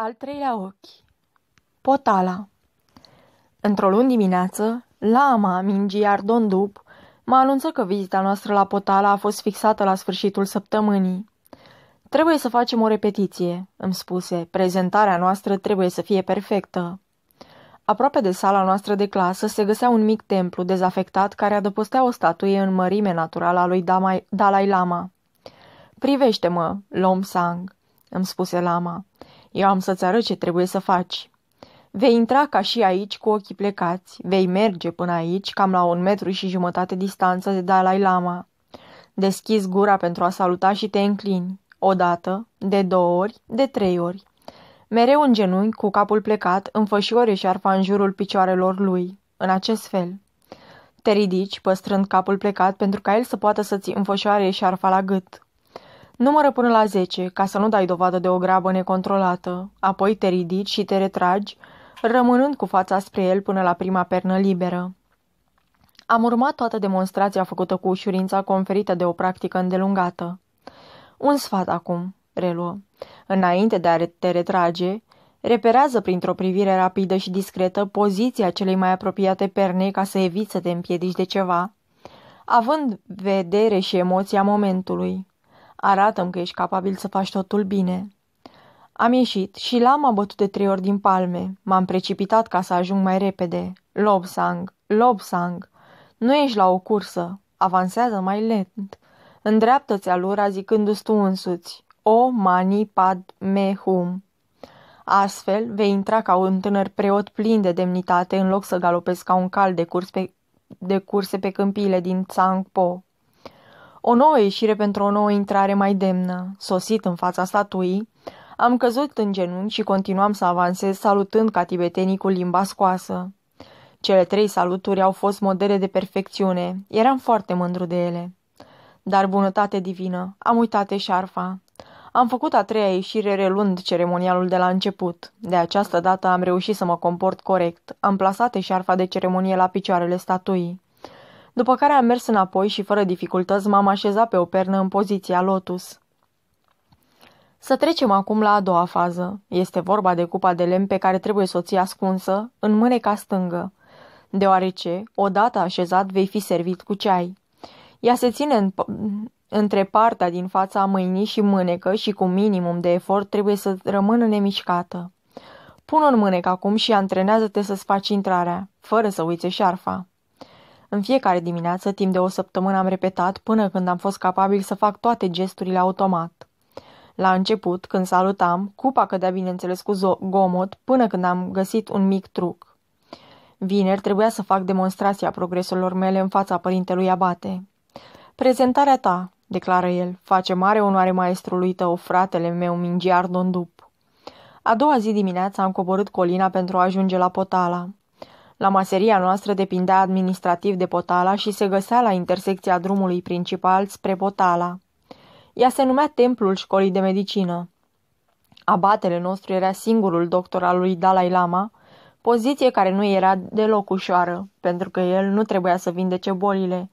Al treilea ochi Potala Într-o luni dimineață, Lama Mingiar Dondup mă anunță că vizita noastră la Potala a fost fixată la sfârșitul săptămânii. Trebuie să facem o repetiție, îmi spuse. Prezentarea noastră trebuie să fie perfectă. Aproape de sala noastră de clasă se găsea un mic templu dezafectat care adăpostea o statuie în mărime naturală a lui Dalai Lama. Privește-mă, Lom Sang, îmi spuse Lama. Eu am să-ți arăt ce trebuie să faci. Vei intra ca și aici cu ochii plecați. Vei merge până aici, cam la un metru și jumătate distanță de Dalai Lama. Deschizi gura pentru a saluta și te înclini. O dată, de două ori, de trei ori. Mereu în genunchi, cu capul plecat, înfășoare șarfa în jurul picioarelor lui. În acest fel. Te ridici, păstrând capul plecat, pentru ca el să poată să-ți înfășoare șarfa la gât. Numără până la zece, ca să nu dai dovadă de o grabă necontrolată. Apoi te ridici și te retragi, rămânând cu fața spre el până la prima pernă liberă. Am urmat toată demonstrația făcută cu ușurința conferită de o practică îndelungată. Un sfat acum, reluă. Înainte de a te retrage, reperează printr-o privire rapidă și discretă poziția celei mai apropiate perne ca să eviți să te împiedici de ceva, având vedere și emoția momentului. Arată-mi că ești capabil să faci totul bine. Am ieșit și l-am bătut de trei ori din palme. M-am precipitat ca să ajung mai repede. Lobsang, Lobsang, nu ești la o cursă. Avansează mai lent. Îndreaptă-ți alura zicându-ți tu însuți. O mani pad me hum. Astfel, vei intra ca un tânăr preot plin de demnitate în loc să galopezi ca un cal de, curs pe, de curse pe câmpiile din Tsangpo. O nouă ieșire pentru o nouă intrare mai demnă. Sosit în fața statuii, am căzut în genunchi și continuam să avansez, salutând ca tibetenii cu limba scoasă. Cele trei saluturi au fost modele de perfecțiune. Eram foarte mândru de ele. Dar bunătate divină, am uitat eșarfa. Am făcut a treia ieșire reluând ceremonialul de la început. De această dată am reușit să mă comport corect. Am plasat eșarfa de ceremonie la picioarele statuii. După care am mers înapoi și fără dificultăți m-am așezat pe o pernă în poziția lotus. Să trecem acum la a doua fază. Este vorba de cupa de lemn pe care trebuie să o ții ascunsă în mâneca stângă, deoarece, odată așezat, vei fi servit cu ceai. Ea se ține în, între partea din fața mâinii și mânecă și cu minimum de efort trebuie să rămână nemișcată. Pun-o în mânecă acum și antrenează-te să-ți faci intrarea, fără să uiți șarfa. În fiecare dimineață, timp de o săptămână, am repetat până când am fost capabil să fac toate gesturile automat. La început, când salutam, cupa cădea bineînțeles cu gomot până când am găsit un mic truc. Vineri trebuia să fac demonstrația progreselor mele în fața părintelui Abate. Prezentarea ta, declară el, face mare onoare maestrului tău, fratele meu, Mingiar Dondup. A doua zi dimineața am coborât colina pentru a ajunge la Potala. La maseria noastră depindea administrativ de Potala și se găsea la intersecția drumului principal spre Potala. Ea se numea Templul Școlii de Medicină. Abatele nostru era singurul doctor al lui Dalai Lama, poziție care nu era deloc ușoară, pentru că el nu trebuia să vindece bolile,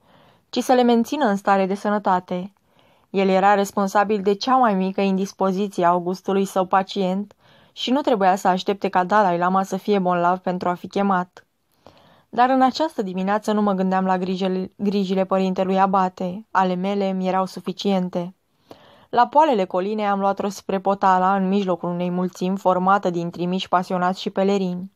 ci să le mențină în stare de sănătate. El era responsabil de cea mai mică indispoziție a Augustului său pacient și nu trebuia să aștepte ca Dalai Lama să fie bolnav pentru a fi chemat. Dar în această dimineață nu mă gândeam la grijile, grijile părintelui Abate. Ale mele mi erau suficiente. La poalele colinei am luat-o spre Potala, în mijlocul unei mulțimi formată din trimiși pasionați și pelerini.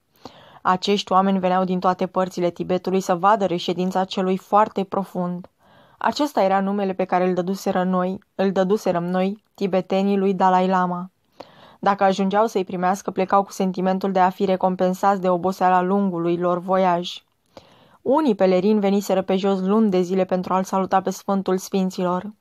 Acești oameni veneau din toate părțile Tibetului să vadă reședința celui foarte profund. Acesta era numele pe care îl dăduseră noi, îl dăduserăm noi, tibetenii lui Dalai Lama. Dacă ajungeau să-i primească, plecau cu sentimentul de a fi recompensați de oboseala lungului lor voiaj. Unii pelerini veniseră pe jos luni de zile pentru a-l saluta pe Sfântul Sfinților.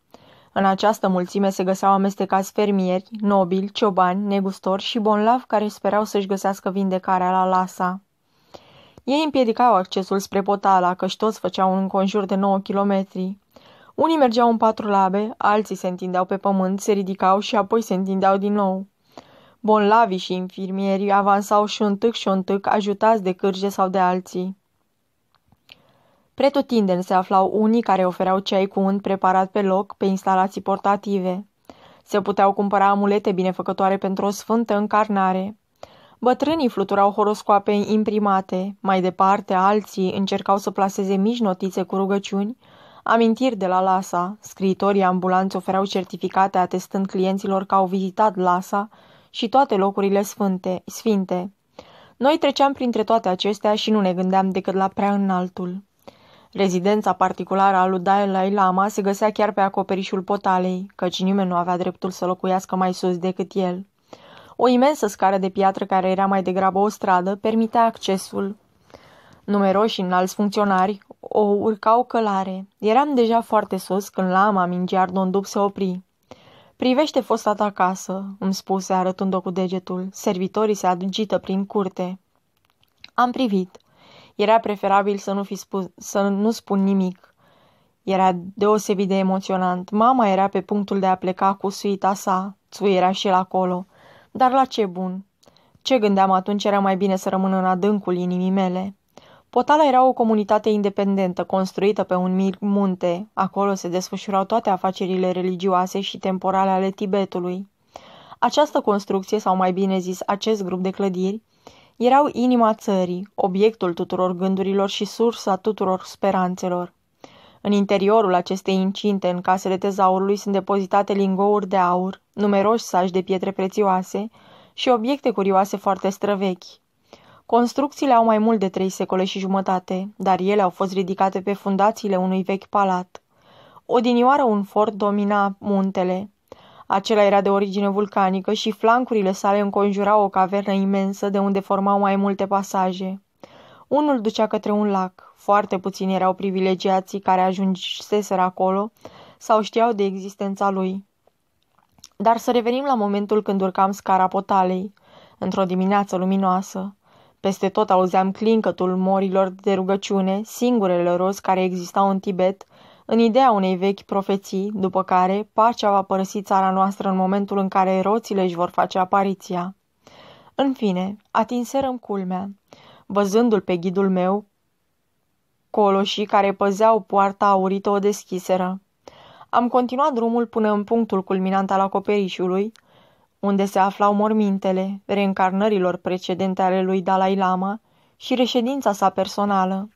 În această mulțime se găseau amestecați fermieri, nobili, ciobani, negustori și bonlavi care sperau să-și găsească vindecarea la Lasa. Ei împiedicau accesul spre Potala, căci toți făceau un înconjur de 9 kilometri. Unii mergeau în patru labe, alții se întindeau pe pământ, se ridicau și apoi se întindeau din nou. Bonlavii și infirmierii avansau și un tâc și un tâc, ajutați de cârje sau de alții. Pretutindeni se aflau unii care ofereau ceai cu unt preparat pe loc, pe instalații portative. Se puteau cumpăra amulete binefăcătoare pentru o sfântă încarnare. Bătrânii fluturau horoscoape imprimate, mai departe alții încercau să placeze mici notițe cu rugăciuni, amintiri de la Lasa, scriitorii ambulanți ofereau certificate atestând clienților că au vizitat Lasa și toate locurile sfânte, sfinte. Noi treceam printre toate acestea și nu ne gândeam decât la prea înaltul. Rezidența particulară a lui Dalai Lama se găsea chiar pe acoperișul potalei, căci nimeni nu avea dreptul să locuiască mai sus decât el. O imensă scară de piatră care era mai degrabă o stradă permitea accesul. Numeroși înalți funcționari o urcau călare. Eram deja foarte sus când lama mingear Dondup se opri. Privește fosta ta acasă, îmi spuse arătând-o cu degetul. Servitorii se adugită prin curte. Am privit. Era preferabil să nu, fi spus, să nu spun nimic. Era deosebit de emoționant. Mama era pe punctul de a pleca cu suita sa. Țui era și el acolo. Dar la ce bun? Ce gândeam atunci era mai bine să rămân în adâncul inimii mele. Potala era o comunitate independentă, construită pe un mic munte. Acolo se desfășurau toate afacerile religioase și temporale ale Tibetului. Această construcție, sau mai bine zis, acest grup de clădiri, erau inima țării, obiectul tuturor gândurilor și sursa tuturor speranțelor. În interiorul acestei incinte, în casele tezaurului, sunt depozitate lingouri de aur, numeroși saci de pietre prețioase și obiecte curioase foarte străvechi. Construcțiile au mai mult de trei secole și jumătate, dar ele au fost ridicate pe fundațiile unui vechi palat. Odinioară un fort domina muntele. Acela era de origine vulcanică și flancurile sale înconjurau o cavernă imensă de unde formau mai multe pasaje. Unul ducea către un lac. Foarte puțini erau privilegiații care ajunseseră acolo sau știau de existența lui. Dar să revenim la momentul când urcam scara potalei, într-o dimineață luminoasă. Peste tot auzeam clincătul morilor de rugăciune, singurele roz care existau în Tibet, în ideea unei vechi profeții, după care pacea va părăsi țara noastră în momentul în care roțile își vor face apariția. În fine, atinserăm culmea. Văzându-l pe ghidul meu, coloșii care păzeau poarta aurită o deschiseră. Am continuat drumul până în punctul culminant al acoperișului, unde se aflau mormintele reîncarnărilor precedente ale lui Dalai Lama și reședința sa personală.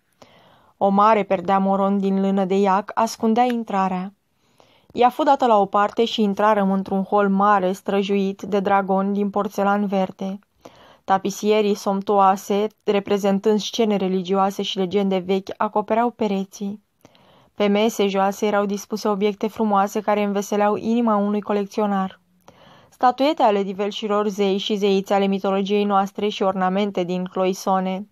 O mare perdea moron din lână de iac ascundea intrarea. Ea fu dată la o parte și intrarăm într-un hol mare străjuit de dragon din porțelan verde. Tapisierii somtoase, reprezentând scene religioase și legende vechi, acopereau pereții. Pe mese joase erau dispuse obiecte frumoase care înveseleau inima unui colecționar. Statuete ale diversilor zei și zeiți ale mitologiei noastre și ornamente din cloisone.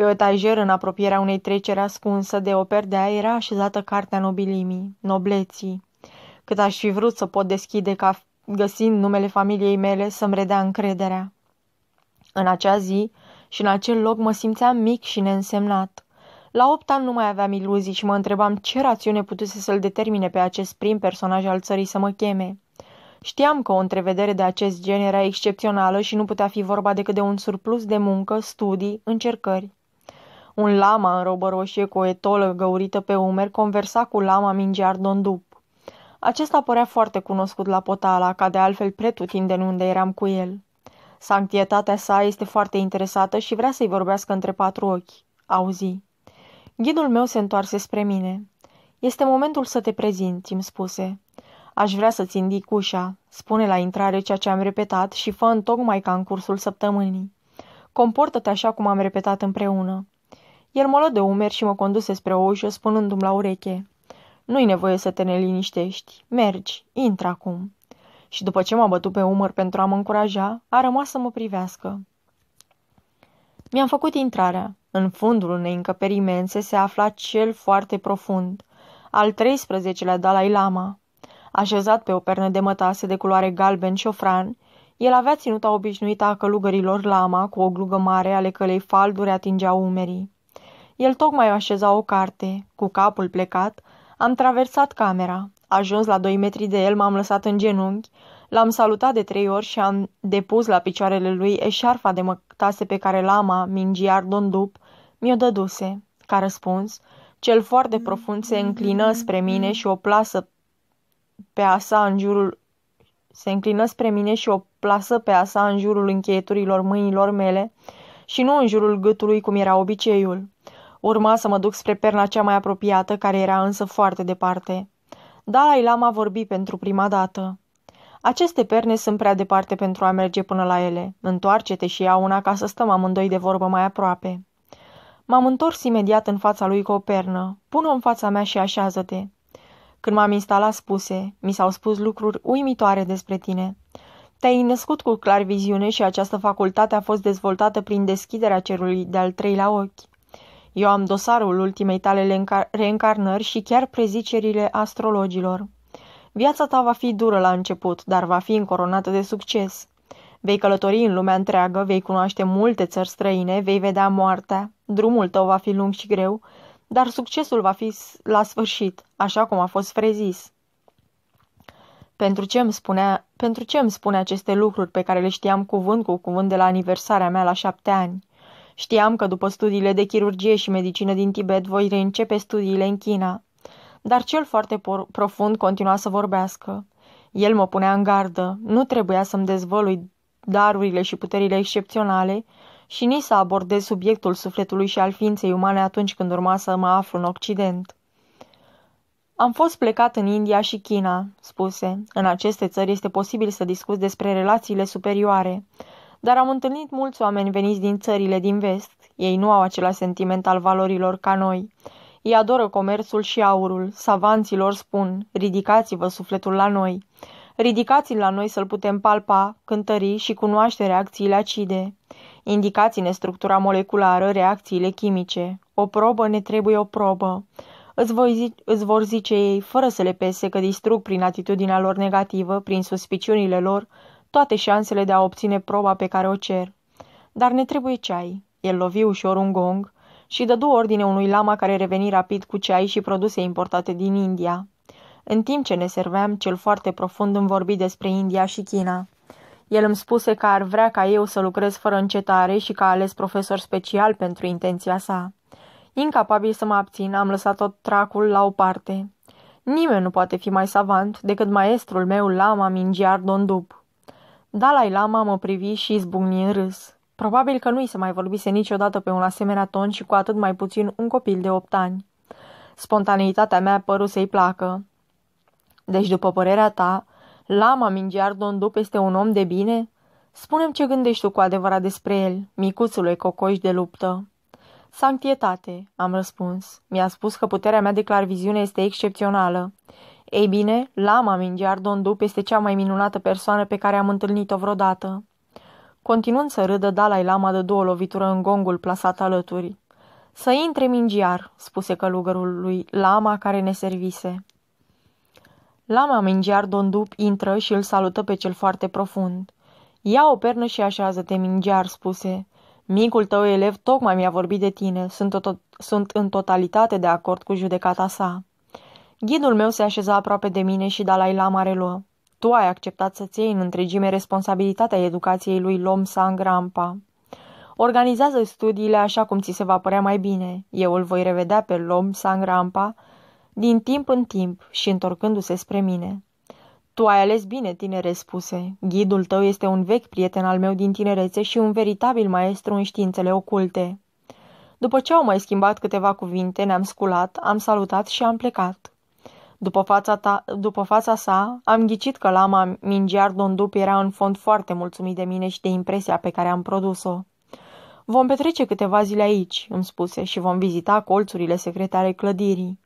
Pe o etajeră în apropierea unei treceri ascunsă de o perdea era așezată cartea nobilimii, nobleții. Cât aș fi vrut să pot deschide ca găsind numele familiei mele să-mi redea încrederea. În acea zi și în acel loc mă simțeam mic și neînsemnat. La opt ani nu mai aveam iluzii și mă întrebam ce rațiune putuse să-l determine pe acest prim personaj al țării să mă cheme. Știam că o întrevedere de acest gen era excepțională și nu putea fi vorba decât de un surplus de muncă, studii, încercări. Un lama în robă roșie cu o etolă găurită pe umeri conversa cu lama mingear Dondup. Acesta părea foarte cunoscut la Potala, ca de altfel pretutindeni unde eram cu el. Sanctietatea sa este foarte interesată și vrea să-i vorbească între patru ochi. Auzi. Ghidul meu se întoarse spre mine. Este momentul să te prezinți, îmi spuse. Aș vrea să-ți indic ușa. Spune la intrare ceea ce am repetat și fă în tocmai ca în cursul săptămânii. Comportă-te așa cum am repetat împreună. El mă luă de umeri și mă conduse spre o ușă, spunându-mi la ureche. Nu-i nevoie să te neliniștești. Mergi, intră acum. Și după ce m-a bătut pe umăr pentru a mă încuraja, a rămas să mă privească. Mi-am făcut intrarea. În fundul unei încăperi imense se afla cel foarte profund, al 13-lea Dalai Lama. Așezat pe o pernă de mătase de culoare galben șofran, el avea ținuta obișnuită a călugărilor lama, cu o glugă mare ale călei falduri atingeau umerii. El tocmai așeza o carte. Cu capul plecat, am traversat camera. Ajuns la doi metri de el, m-am lăsat în genunchi, l-am salutat de trei ori și am depus la picioarele lui eșarfa de mătase pe care lama, mingiar Dondup, mi-o dăduse. Ca răspuns, cel foarte profund se înclină spre mine și o plasă pe asa în jurul Se înclină spre mine și o plasă pe asa în jurul încheieturilor mâinilor mele și nu în jurul gâtului cum era obiceiul. Urma să mă duc spre perna cea mai apropiată, care era însă foarte departe. Dalai Lama vorbi pentru prima dată. Aceste perne sunt prea departe pentru a merge până la ele. Întoarce-te și ia una ca să stăm amândoi de vorbă mai aproape. M-am întors imediat în fața lui cu o pernă. Pune-o în fața mea și așează-te. Când m-am instalat spuse, mi s-au spus lucruri uimitoare despre tine. Te-ai născut cu clar viziune și această facultate a fost dezvoltată prin deschiderea cerului de-al treilea ochi. Eu am dosarul ultimei tale reîncarnări și chiar prezicerile astrologilor. Viața ta va fi dură la început, dar va fi încoronată de succes. Vei călători în lumea întreagă, vei cunoaște multe țări străine, vei vedea moartea, drumul tău va fi lung și greu, dar succesul va fi la sfârșit, așa cum a fost frezis. Pentru ce, îmi spunea, pentru ce îmi spune aceste lucruri pe care le știam cuvânt cu cuvânt de la aniversarea mea la șapte ani? Știam că după studiile de chirurgie și medicină din Tibet voi reîncepe studiile în China. Dar cel foarte profund continua să vorbească. El mă punea în gardă. Nu trebuia să-mi dezvălui darurile și puterile excepționale și nici să abordez subiectul sufletului și al ființei umane atunci când urma să mă aflu în Occident. Am fost plecat în India și China, spuse. În aceste țări este posibil să discuți despre relațiile superioare, dar am întâlnit mulți oameni veniți din țările din vest. Ei nu au același sentiment al valorilor ca noi. Ei adoră comerțul și aurul. Savanților spun, ridicați-vă sufletul la noi. Ridicați-l la noi să-l putem palpa, cântări și cunoaște reacțiile acide. Indicați-ne structura moleculară, reacțiile chimice. O probă ne trebuie o probă. Îți, voi zi- îți vor zice ei, fără să le pese că distrug prin atitudinea lor negativă, prin suspiciunile lor, toate șansele de a obține proba pe care o cer. Dar ne trebuie ceai. El lovi ușor un gong și dădu ordine unui lama care reveni rapid cu ceai și produse importate din India. În timp ce ne serveam, cel foarte profund îmi vorbi despre India și China. El îmi spuse că ar vrea ca eu să lucrez fără încetare și că a ales profesor special pentru intenția sa. Incapabil să mă abțin, am lăsat tot tracul la o parte. Nimeni nu poate fi mai savant decât maestrul meu Lama Mingiar Dondup. Dalai Lama mă privi și izbucni în râs. Probabil că nu-i se mai vorbise niciodată pe un asemenea ton și cu atât mai puțin un copil de opt ani. Spontaneitatea mea păru să-i placă. Deci, după părerea ta, Lama Mingiar Dondup este un om de bine? Spunem ce gândești tu cu adevărat despre el, micuțule cocoș de luptă. Sanctietate, am răspuns. Mi-a spus că puterea mea de clarviziune este excepțională. Ei bine, Lama Mingiar Dondup este cea mai minunată persoană pe care am întâlnit-o vreodată. Continuând să râdă, Dalai Lama dă două lovitură în gongul plasat alături. Să intre mingiar, spuse călugărul lui Lama care ne servise. Lama mingiar Dondup intră și îl salută pe cel foarte profund. Ia o pernă și așează-te, mingiar, spuse. Micul tău elev tocmai mi-a vorbit de tine. Sunt, tot, sunt în totalitate de acord cu judecata sa. Ghidul meu se așeza aproape de mine și Dalai Lama reluă. Tu ai acceptat să-ți iei în întregime responsabilitatea educației lui Lom Sang Rampa. Organizează studiile așa cum ți se va părea mai bine. Eu îl voi revedea pe Lom Sang Rampa din timp în timp și întorcându-se spre mine. Tu ai ales bine, tinere, spuse. Ghidul tău este un vechi prieten al meu din tinerețe și un veritabil maestru în științele oculte. După ce au mai schimbat câteva cuvinte, ne-am sculat, am salutat și am plecat. După fața, ta, după fața sa, am ghicit că lama Mingiar Dondup era în fond foarte mulțumit de mine și de impresia pe care am produs-o. Vom petrece câteva zile aici, îmi spuse, și vom vizita colțurile secrete ale clădirii.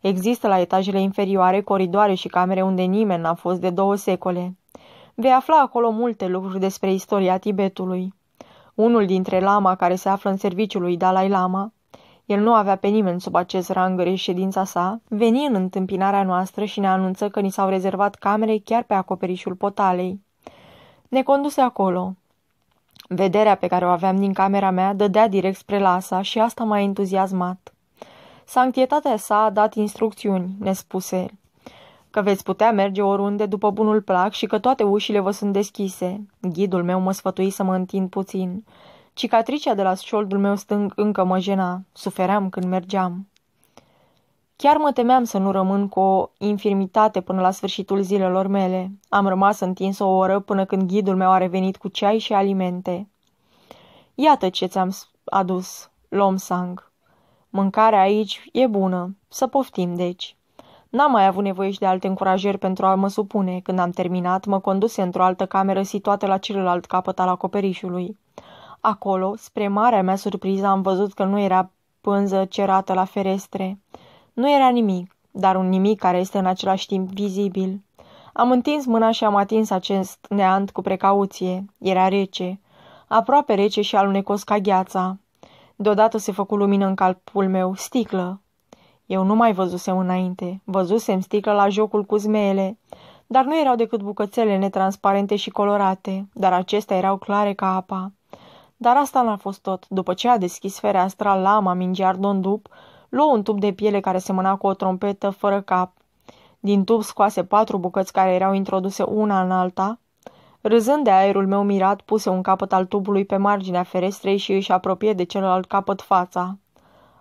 Există la etajele inferioare coridoare și camere unde nimeni n-a fost de două secole. Vei afla acolo multe lucruri despre istoria Tibetului. Unul dintre lama care se află în serviciul lui Dalai Lama, el nu avea pe nimeni sub acest rang în ședința sa, veni în întâmpinarea noastră și ne anunță că ni s-au rezervat camere chiar pe acoperișul potalei. Ne conduse acolo. Vederea pe care o aveam din camera mea dădea direct spre Lasa și asta m-a entuziasmat. Sanctietatea sa a dat instrucțiuni, ne spuse că veți putea merge oriunde după bunul plac și că toate ușile vă sunt deschise. Ghidul meu mă sfătui să mă întind puțin. Cicatricea de la șoldul meu stâng încă mă jena. Sufeream când mergeam. Chiar mă temeam să nu rămân cu o infirmitate până la sfârșitul zilelor mele. Am rămas întins o oră până când ghidul meu a revenit cu ceai și alimente. Iată ce ți-am adus, Lomsang. Mâncarea aici e bună. Să poftim, deci. N-am mai avut nevoie și de alte încurajări pentru a mă supune. Când am terminat, mă conduse într-o altă cameră situată la celălalt capăt al acoperișului. Acolo, spre marea mea surpriză, am văzut că nu era pânză cerată la ferestre. Nu era nimic, dar un nimic care este în același timp vizibil. Am întins mâna și am atins acest neant cu precauție. Era rece, aproape rece și alunecos ca gheața. Deodată se făcu lumină în calpul meu, sticlă. Eu nu mai văzusem înainte. Văzusem sticlă la jocul cu zmeele, dar nu erau decât bucățele netransparente și colorate, dar acestea erau clare ca apa. Dar asta n-a fost tot. După ce a deschis fereastra, lama mingear Dondup luă un tub de piele care semăna cu o trompetă fără cap. Din tub scoase patru bucăți care erau introduse una în alta. Râzând de aerul meu mirat, puse un capăt al tubului pe marginea ferestrei și își apropie de celălalt capăt fața.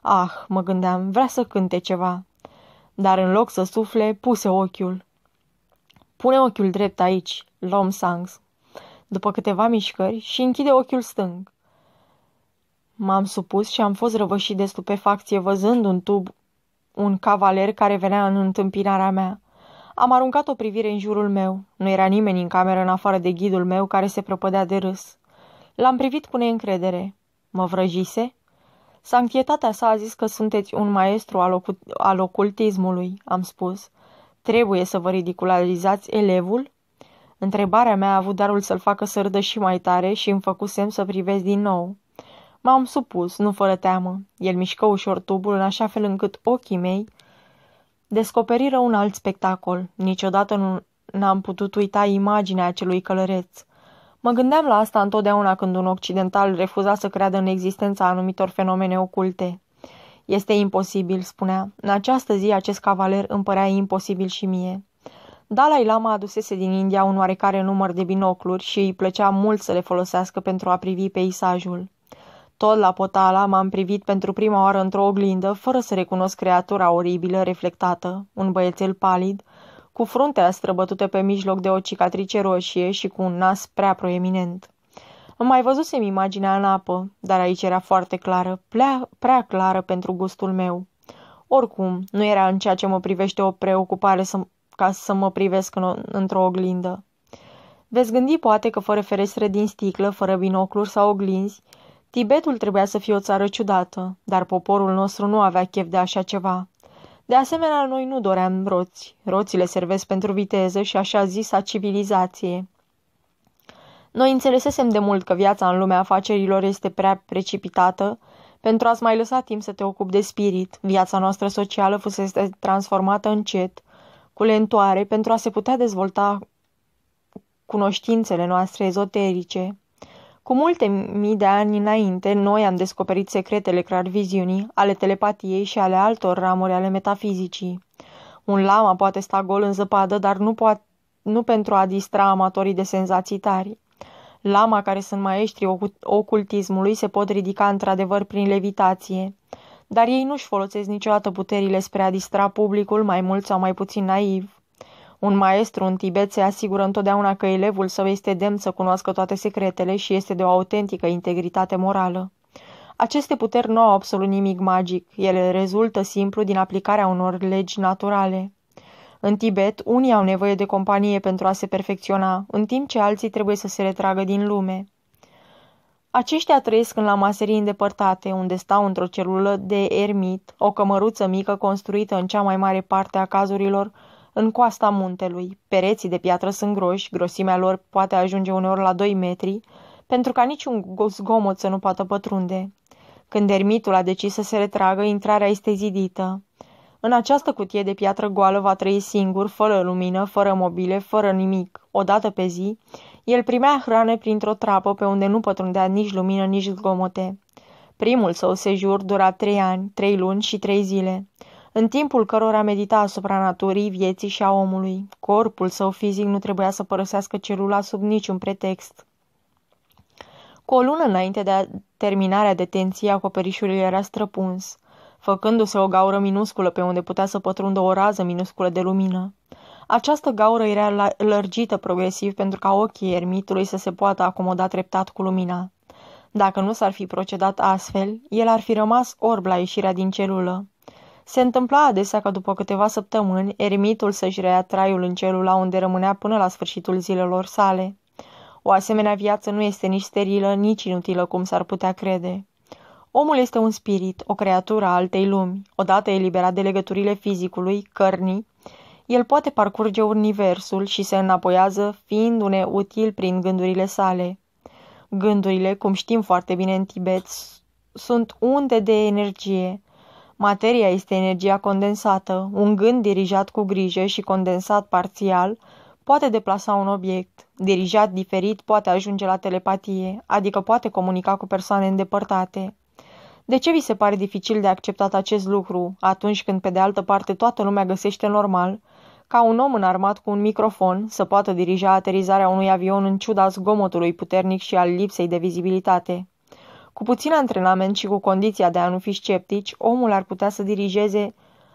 Ah, mă gândeam, vrea să cânte ceva. Dar în loc să sufle, puse ochiul. Pune ochiul drept aici, Lom Sangs. După câteva mișcări și închide ochiul stâng. M-am supus și am fost răvășit de stupefacție văzând un tub, un cavaler care venea în întâmpinarea mea. Am aruncat o privire în jurul meu. Nu era nimeni în cameră în afară de ghidul meu care se prăpădea de râs. L-am privit cu neîncredere. Mă vrăjise? Sanctietatea sa a zis că sunteți un maestru al, ocu- al ocultismului, am spus. Trebuie să vă ridicularizați elevul? Întrebarea mea a avut darul să-l facă să râdă și mai tare și îmi făcu semn să privesc din nou. M-am supus, nu fără teamă. El mișcă ușor tubul în așa fel încât ochii mei descoperiră un alt spectacol. Niciodată nu n-am putut uita imaginea acelui călăreț. Mă gândeam la asta întotdeauna când un occidental refuza să creadă în existența anumitor fenomene oculte. Este imposibil, spunea. În această zi acest cavaler îmi părea imposibil și mie. Dalai Lama adusese din India un oarecare număr de binocluri și îi plăcea mult să le folosească pentru a privi peisajul. Tot la potala m-am privit pentru prima oară într-o oglindă, fără să recunosc creatura oribilă reflectată, un băiețel palid, cu fruntea străbătută pe mijloc de o cicatrice roșie și cu un nas prea proeminent. Îmi mai văzusem imaginea în apă, dar aici era foarte clară, prea, prea clară pentru gustul meu. Oricum, nu era în ceea ce mă privește o preocupare să, ca să mă privesc în, într-o oglindă. Veți gândi poate că fără ferestre din sticlă, fără binocluri sau oglinzi, Tibetul trebuia să fie o țară ciudată, dar poporul nostru nu avea chef de așa ceva. De asemenea, noi nu doream roți. Roțile servesc pentru viteză și așa zisa civilizație. Noi înțelesesem de mult că viața în lumea afacerilor este prea precipitată pentru a-ți mai lăsa timp să te ocupi de spirit. Viața noastră socială fusese transformată încet, cu lentoare, pentru a se putea dezvolta cunoștințele noastre ezoterice. Cu multe mii de ani înainte, noi am descoperit secretele clarviziunii, ale telepatiei și ale altor ramuri ale metafizicii. Un lama poate sta gol în zăpadă, dar nu, poate, nu pentru a distra amatorii de senzații tari. Lama care sunt maestri ocultismului se pot ridica într-adevăr prin levitație, dar ei nu-și folosesc niciodată puterile spre a distra publicul mai mult sau mai puțin naiv. Un maestru în Tibet se asigură întotdeauna că elevul său este demn să cunoască toate secretele și este de o autentică integritate morală. Aceste puteri nu au absolut nimic magic, ele rezultă simplu din aplicarea unor legi naturale. În Tibet, unii au nevoie de companie pentru a se perfecționa, în timp ce alții trebuie să se retragă din lume. Aceștia trăiesc în la maserii îndepărtate, unde stau într-o celulă de ermit, o cămăruță mică construită în cea mai mare parte a cazurilor în coasta muntelui. Pereții de piatră sunt groși, grosimea lor poate ajunge uneori la 2 metri, pentru ca niciun zgomot să nu poată pătrunde. Când ermitul a decis să se retragă, intrarea este zidită. În această cutie de piatră goală va trăi singur, fără lumină, fără mobile, fără nimic. O dată pe zi, el primea hrană printr-o trapă pe unde nu pătrundea nici lumină, nici zgomote. Primul său sejur dura trei ani, trei luni și trei zile în timpul cărora medita asupra naturii, vieții și a omului. Corpul său fizic nu trebuia să părăsească celula sub niciun pretext. Cu o lună înainte de terminarea detenției, acoperișului era străpuns. făcându-se o gaură minusculă pe unde putea să pătrundă o rază minusculă de lumină. Această gaură era lărgită progresiv pentru ca ochii ermitului să se poată acomoda treptat cu lumina. Dacă nu s-ar fi procedat astfel, el ar fi rămas orb la ieșirea din celulă. Se întâmpla adesea că după câteva săptămâni, ermitul să-și reia traiul în celula unde rămânea până la sfârșitul zilelor sale. O asemenea viață nu este nici sterilă, nici inutilă, cum s-ar putea crede. Omul este un spirit, o creatură a altei lumi. Odată eliberat de legăturile fizicului, cărnii, el poate parcurge universul și se înapoiază, fiindu-ne util prin gândurile sale. Gândurile, cum știm foarte bine în Tibet, sunt unde de energie. Materia este energia condensată. Un gând dirijat cu grijă și condensat parțial poate deplasa un obiect. Dirijat diferit poate ajunge la telepatie, adică poate comunica cu persoane îndepărtate. De ce vi se pare dificil de acceptat acest lucru atunci când pe de altă parte toată lumea găsește normal ca un om înarmat cu un microfon să poată dirija aterizarea unui avion în ciuda zgomotului puternic și al lipsei de vizibilitate? Cu puțin antrenament și cu condiția de a nu fi sceptici, omul ar putea să dirigeze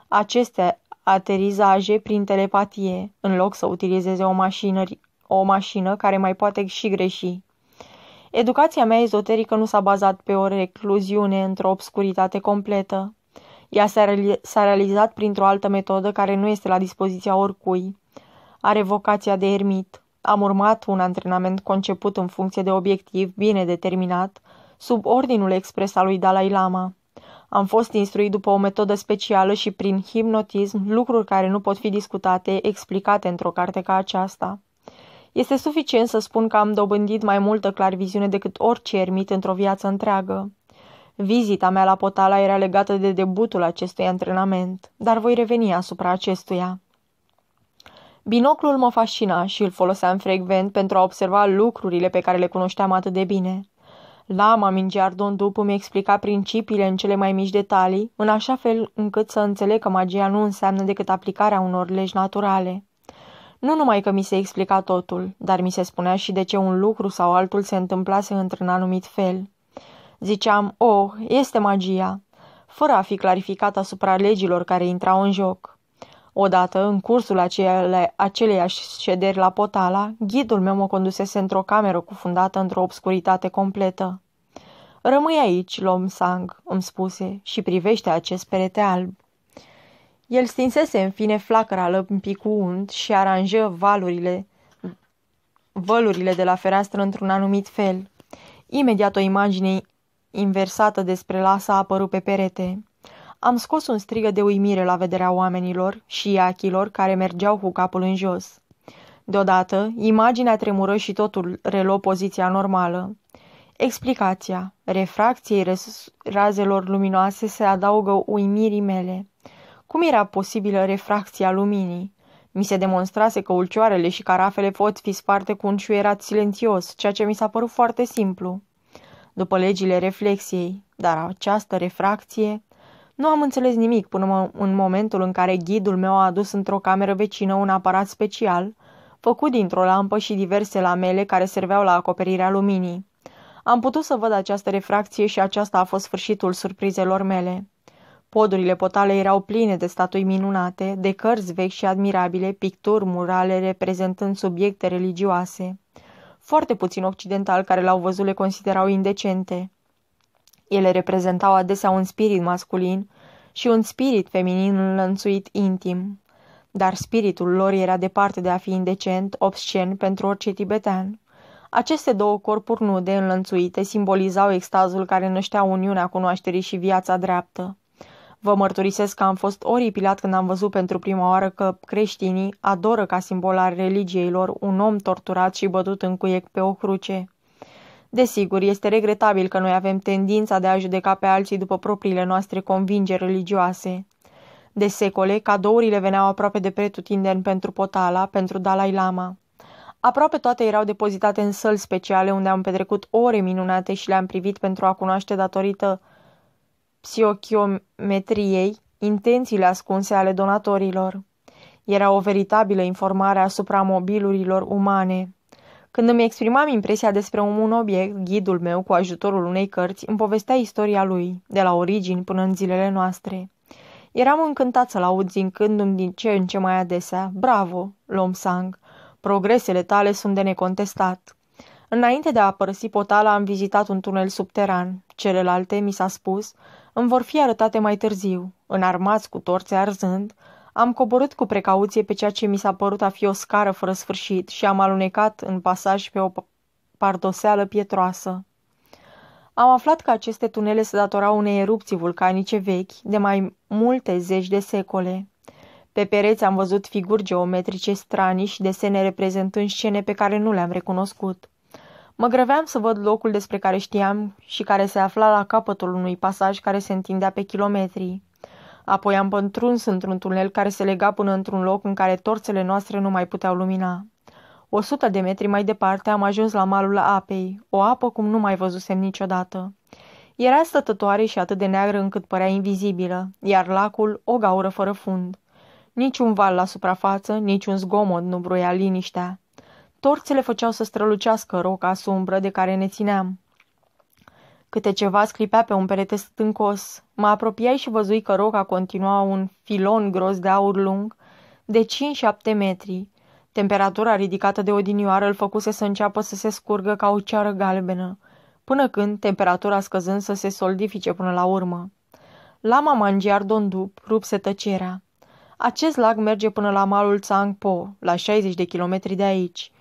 aceste aterizaje prin telepatie, în loc să utilizeze o mașină, o mașină care mai poate și greși. Educația mea ezoterică nu s-a bazat pe o recluziune într-o obscuritate completă. Ea s-a realizat printr-o altă metodă care nu este la dispoziția oricui. Are vocația de ermit. Am urmat un antrenament conceput în funcție de obiectiv bine determinat, sub ordinul expres al lui Dalai Lama. Am fost instruit după o metodă specială și prin hipnotism, lucruri care nu pot fi discutate, explicate într-o carte ca aceasta. Este suficient să spun că am dobândit mai multă clarviziune decât orice ermit într-o viață întreagă. Vizita mea la Potala era legată de debutul acestui antrenament, dar voi reveni asupra acestuia. Binoclul mă fascina și îl foloseam frecvent pentru a observa lucrurile pe care le cunoșteam atât de bine. Lama Mingiar Dondup îmi explica principiile în cele mai mici detalii, în așa fel încât să înțeleg că magia nu înseamnă decât aplicarea unor legi naturale. Nu numai că mi se explica totul, dar mi se spunea și de ce un lucru sau altul se întâmplase într-un anumit fel. Ziceam, oh, este magia, fără a fi clarificat asupra legilor care intrau în joc. Odată, în cursul acele, aceleiași șederi la Potala, ghidul meu mă condusese într-o cameră cufundată într-o obscuritate completă. Rămâi aici, Lom Sang, îmi spuse, și privește acest perete alb. El stinsese în fine flacăra lămpii cu unt și aranjă valurile, vălurile de la fereastră într-un anumit fel. Imediat o imagine inversată despre lasă a apărut pe perete. Am scos un strigă de uimire la vederea oamenilor și iachilor care mergeau cu capul în jos. Deodată, imaginea tremură și totul reluă poziția normală. Explicația. Refracției razelor luminoase se adaugă uimirii mele. Cum era posibilă refracția luminii? Mi se demonstrase că ulcioarele și carafele pot fi sparte cu un șuierat silențios, ceea ce mi s-a părut foarte simplu. După legile reflexiei, dar această refracție... Nu am înțeles nimic până în momentul în care ghidul meu a adus într-o cameră vecină un aparat special, făcut dintr-o lampă și diverse lamele care serveau la acoperirea luminii. Am putut să văd această refracție și aceasta a fost sfârșitul surprizelor mele. Podurile potale erau pline de statui minunate, de cărți vechi și admirabile, picturi murale reprezentând subiecte religioase. Foarte puțin occidentali care l-au văzut le considerau indecente. Ele reprezentau adesea un spirit masculin și un spirit feminin înlănțuit intim. Dar spiritul lor era departe de a fi indecent, obscen pentru orice tibetan. Aceste două corpuri nude înlănțuite simbolizau extazul care năștea uniunea cunoașterii și viața dreaptă. Vă mărturisesc că am fost oripilat când am văzut pentru prima oară că creștinii adoră ca simbol al religiei lor un om torturat și bătut în cuiec pe o cruce. Desigur, este regretabil că noi avem tendința de a judeca pe alții după propriile noastre convingeri religioase. De secole, cadourile veneau aproape de pretutindeni pentru Potala, pentru Dalai Lama. Aproape toate erau depozitate în săli speciale unde am petrecut ore minunate și le-am privit pentru a cunoaște datorită psihochiometriei intențiile ascunse ale donatorilor. Era o veritabilă informare asupra mobilurilor umane. Când îmi exprimam impresia despre un obiect, ghidul meu, cu ajutorul unei cărți, îmi povestea istoria lui, de la origini până în zilele noastre. Eram încântat să-l aud zicându-mi din ce în ce mai adesea, Bravo, Lomsang, progresele tale sunt de necontestat. Înainte de a părăsi potala am vizitat un tunel subteran. Celelalte, mi s-a spus, îmi vor fi arătate mai târziu. Înarmați cu torțe arzând, am coborât cu precauție pe ceea ce mi s-a părut a fi o scară fără sfârșit și am alunecat în pasaj pe o pardoseală pietroasă. Am aflat că aceste tunele se datorau unei erupții vulcanice vechi, de mai multe zeci de secole. Pe pereți am văzut figuri geometrice straniși și desene reprezentând scene pe care nu le-am recunoscut. Mă grăveam să văd locul despre care știam și care se afla la capătul unui pasaj care se întindea pe kilometri. Apoi am pătruns într-un tunel care se lega până într-un loc în care torțele noastre nu mai puteau lumina. O sută de metri mai departe am ajuns la malul apei, o apă cum nu mai văzusem niciodată. Era stătătoare și atât de neagră încât părea invizibilă, iar lacul o gaură fără fund. Niciun val la suprafață, niciun zgomot nu bruia liniștea. Torțele făceau să strălucească roca sumbră de care ne țineam. Câte ceva sclipea pe un perete stâncos. Mă apropiai și văzui că roca continua un filon gros de aur lung, de 5-7 metri. Temperatura ridicată de odinioară îl făcuse să înceapă să se scurgă ca o ceară galbenă, până când, temperatura scăzând să se soldifice până la urmă. Lama mangiar Dondup rupse tăcerea. Acest lac merge până la malul Tsangpo, la 60 de kilometri de aici.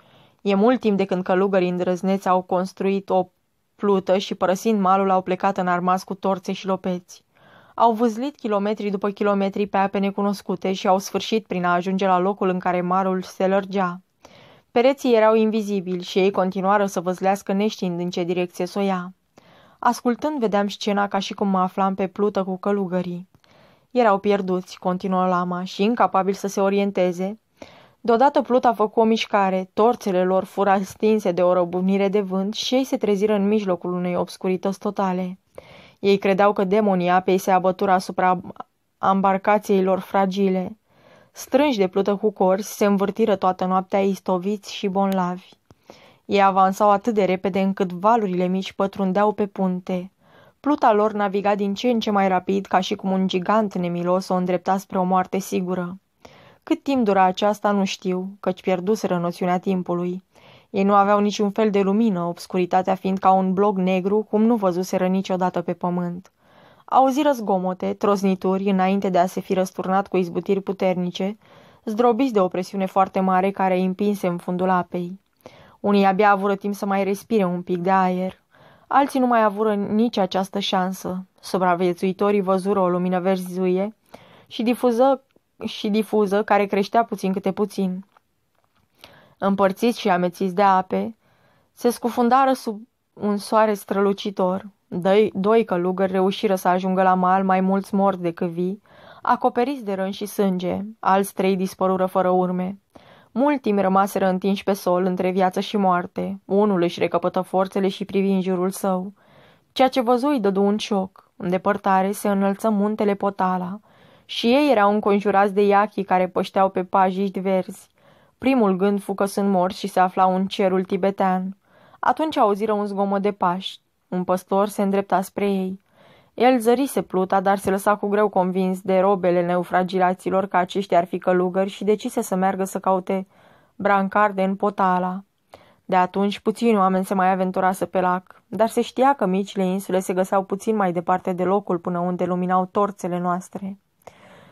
E mult timp de când călugării îndrăzneți au construit o plută și părăsind malul au plecat în armați cu torțe și lopeți. Au văzlit kilometri după kilometri pe ape necunoscute și au sfârșit prin a ajunge la locul în care marul se lărgea. Pereții erau invizibili și ei continuară să văzlească neștiind în ce direcție să o ia. Ascultând, vedeam scena ca și cum mă aflam pe plută cu călugării. Erau pierduți, continuă lama, și incapabili să se orienteze, Deodată pluta făcu o mișcare, torțele lor fură stinse de o răbunire de vânt și ei se treziră în mijlocul unei obscurități totale. Ei credeau că demonii apei se abătură asupra ambarcației lor fragile. Strânși de plută cu corzi, se învârtiră toată noaptea istoviți și bonlavi. Ei avansau atât de repede încât valurile mici pătrundeau pe punte. Pluta lor naviga din ce în ce mai rapid, ca și cum un gigant nemilos o îndrepta spre o moarte sigură. Cât timp dura aceasta nu știu, căci pierduseră noțiunea timpului. Ei nu aveau niciun fel de lumină, obscuritatea fiind ca un blog negru, cum nu văzuseră niciodată pe pământ. Auziră zgomote, trosnituri, înainte de a se fi răsturnat cu izbutiri puternice, zdrobiți de o presiune foarte mare care îi împinse în fundul apei. Unii abia avură timp să mai respire un pic de aer. Alții nu mai avură nici această șansă. Supraviețuitorii văzură o lumină verzuie și difuză și difuză, care creștea puțin câte puțin. Împărțiți și amețiți de ape, se scufundară sub un soare strălucitor. Doi, doi călugări reușiră să ajungă la mal mai mulți morți decât vii, acoperiți de răni și sânge, alți trei dispărură fără urme. Mult timp rămaseră întinși pe sol, între viață și moarte. Unul își recăpătă forțele și privi în jurul său. Ceea ce văzui dădu un șoc. În depărtare se înălță muntele Potala, și ei erau înconjurați de iachii care pășteau pe pajiști verzi. Primul gând fu că sunt morți și se aflau în cerul tibetean. Atunci auziră un zgomot de pași. Un păstor se îndrepta spre ei. El zărise pluta, dar se lăsa cu greu convins de robele neufragilaților că aceștia ar fi călugări și decise să meargă să caute brancarde în Potala. De atunci puțini oameni se mai aventurase pe lac, dar se știa că micile insule se găseau puțin mai departe de locul până unde luminau torțele noastre.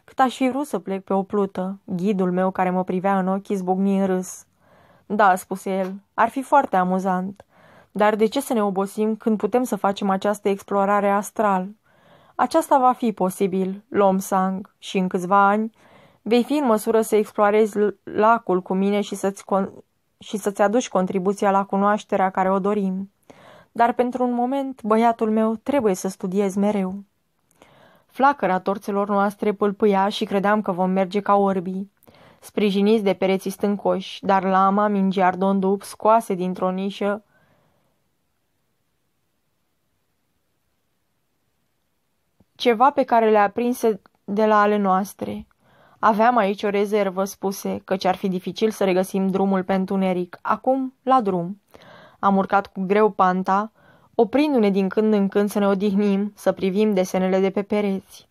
Cât aș fi vrut să plec pe o plută, ghidul meu care mă privea în ochi zbucni în râs. Da, spuse el, ar fi foarte amuzant. Dar de ce să ne obosim când putem să facem această explorare astral? Aceasta va fi posibil, Lom Sang, și în câțiva ani vei fi în măsură să explorezi lacul cu mine și să-ți, con- și să-ți aduci contribuția la cunoașterea care o dorim. Dar pentru un moment, băiatul meu, trebuie să studiez mereu. Flacăra torțelor noastre pâlpâia și credeam că vom merge ca orbii. Sprijiniți de pereții stâncoși, dar lama, mingear dondup, scoase dintr-o nișă ceva pe care le-a prinse de la ale noastre. Aveam aici o rezervă, spuse, căci ar fi dificil să regăsim drumul pe întuneric. Acum, la drum. Am urcat cu greu panta, oprindu-ne din când în când să ne odihnim, să privim desenele de pe pereți.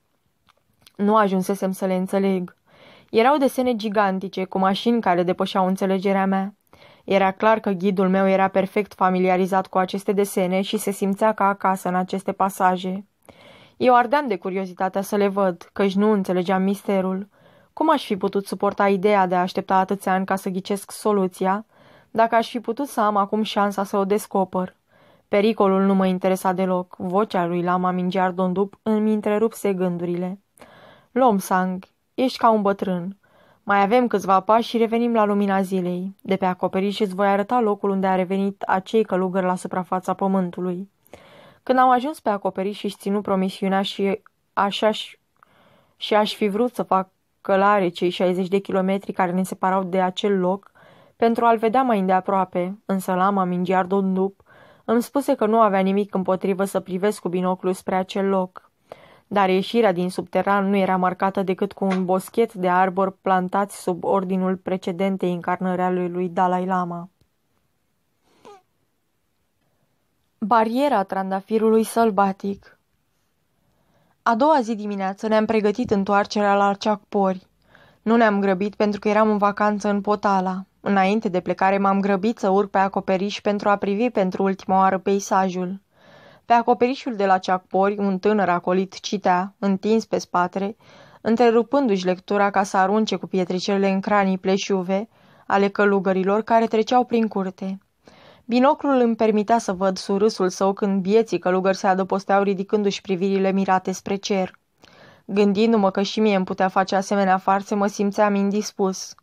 Nu ajunsesem să le înțeleg. Erau desene gigantice, cu mașini care depășeau înțelegerea mea. Era clar că ghidul meu era perfect familiarizat cu aceste desene și se simțea ca acasă în aceste pasaje. Eu ardeam de curiozitatea să le văd, căci nu înțelegeam misterul. Cum aș fi putut suporta ideea de a aștepta atâția ani ca să ghicesc soluția, dacă aș fi putut să am acum șansa să o descoper? Pericolul nu mă interesa deloc. Vocea lui Lama Mingear Dondup îmi întrerupse gândurile. Lomsang, ești ca un bătrân. Mai avem câțiva pași și revenim la lumina zilei. De pe acoperiș îți voi arăta locul unde a revenit acei călugări la suprafața pământului. Când am ajuns pe acoperiș și ținut promisiunea și așa și aș fi vrut să fac călare cei 60 de kilometri care ne separau de acel loc, pentru a-l vedea mai îndeaproape, însă lama Mingiar Dondup îmi spuse că nu avea nimic împotrivă să privesc cu binoclu spre acel loc. Dar ieșirea din subteran nu era marcată decât cu un boschet de arbori plantați sub ordinul precedentei încarnări ale lui Dalai Lama. Bariera trandafirului sălbatic A doua zi dimineață ne-am pregătit întoarcerea la Ceacpori. Nu ne-am grăbit pentru că eram în vacanță în Potala. Înainte de plecare m-am grăbit să urc pe acoperiș pentru a privi pentru ultima oară peisajul. Pe acoperișul de la Ceacpori, un tânăr acolit citea, întins pe spate, întrerupându-și lectura ca să arunce cu pietricelele în cranii pleșuve ale călugărilor care treceau prin curte. Binoclul îmi permitea să văd surâsul său când bieții călugări se adăposteau ridicându-și privirile mirate spre cer. Gândindu-mă că și mie îmi putea face asemenea farțe, mă simțeam indispus.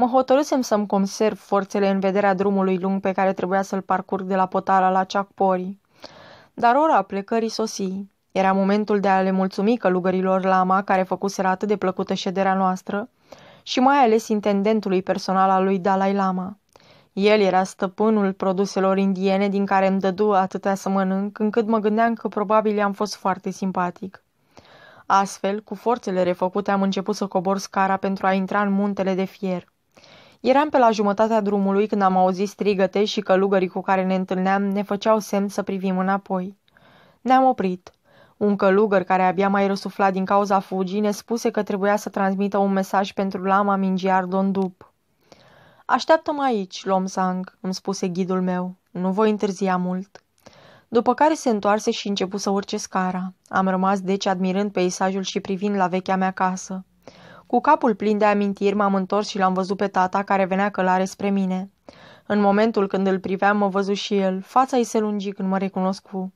Mă hotărâsem să-mi conserv forțele în vederea drumului lung pe care trebuia să-l parcurg de la Potala la Ceacpori. Dar ora plecării sosi. Era momentul de a le mulțumi călugărilor lama care făcuseră atât de plăcută șederea noastră și mai ales intendentului personal al lui Dalai Lama. El era stăpânul produselor indiene din care îmi dădu atâtea să mănânc, încât mă gândeam că probabil i-am fost foarte simpatic. Astfel, cu forțele refăcute, am început să cobor scara pentru a intra în muntele de fier. Eram pe la jumătatea drumului când am auzit strigăte și călugării cu care ne întâlneam ne făceau semn să privim înapoi. Ne-am oprit. Un călugăr care abia mai răsufla din cauza fugii ne spuse că trebuia să transmită un mesaj pentru lama Mingiar Dondup. Așteaptă-mă aici, Lomsang, îmi spuse ghidul meu. Nu voi întârzia mult. După care se întoarse și începu să urce scara. Am rămas deci admirând peisajul și privind la vechea mea casă. Cu capul plin de amintiri m-am întors și l-am văzut pe tata care venea călare spre mine. În momentul când îl priveam, mă văzut și el. Fața îi se lungi când mă recunoscu.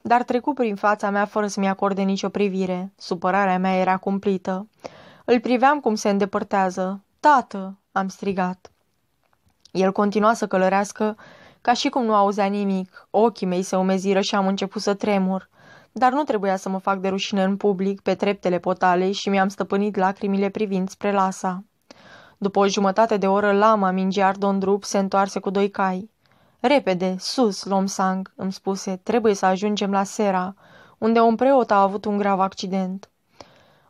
Dar trecu prin fața mea fără să-mi acorde nicio privire. Supărarea mea era cumplită. Îl priveam cum se îndepărtează. Tată!" am strigat. El continua să călărească ca și cum nu auzea nimic. Ochii mei se umeziră și am început să tremur dar nu trebuia să mă fac de rușine în public pe treptele potalei și mi-am stăpânit lacrimile privind spre Lasa. După o jumătate de oră, lama Mingiar Dondrup se întoarse cu doi cai. Repede, sus, Lomsang, îmi spuse, trebuie să ajungem la Sera, unde un preot a avut un grav accident.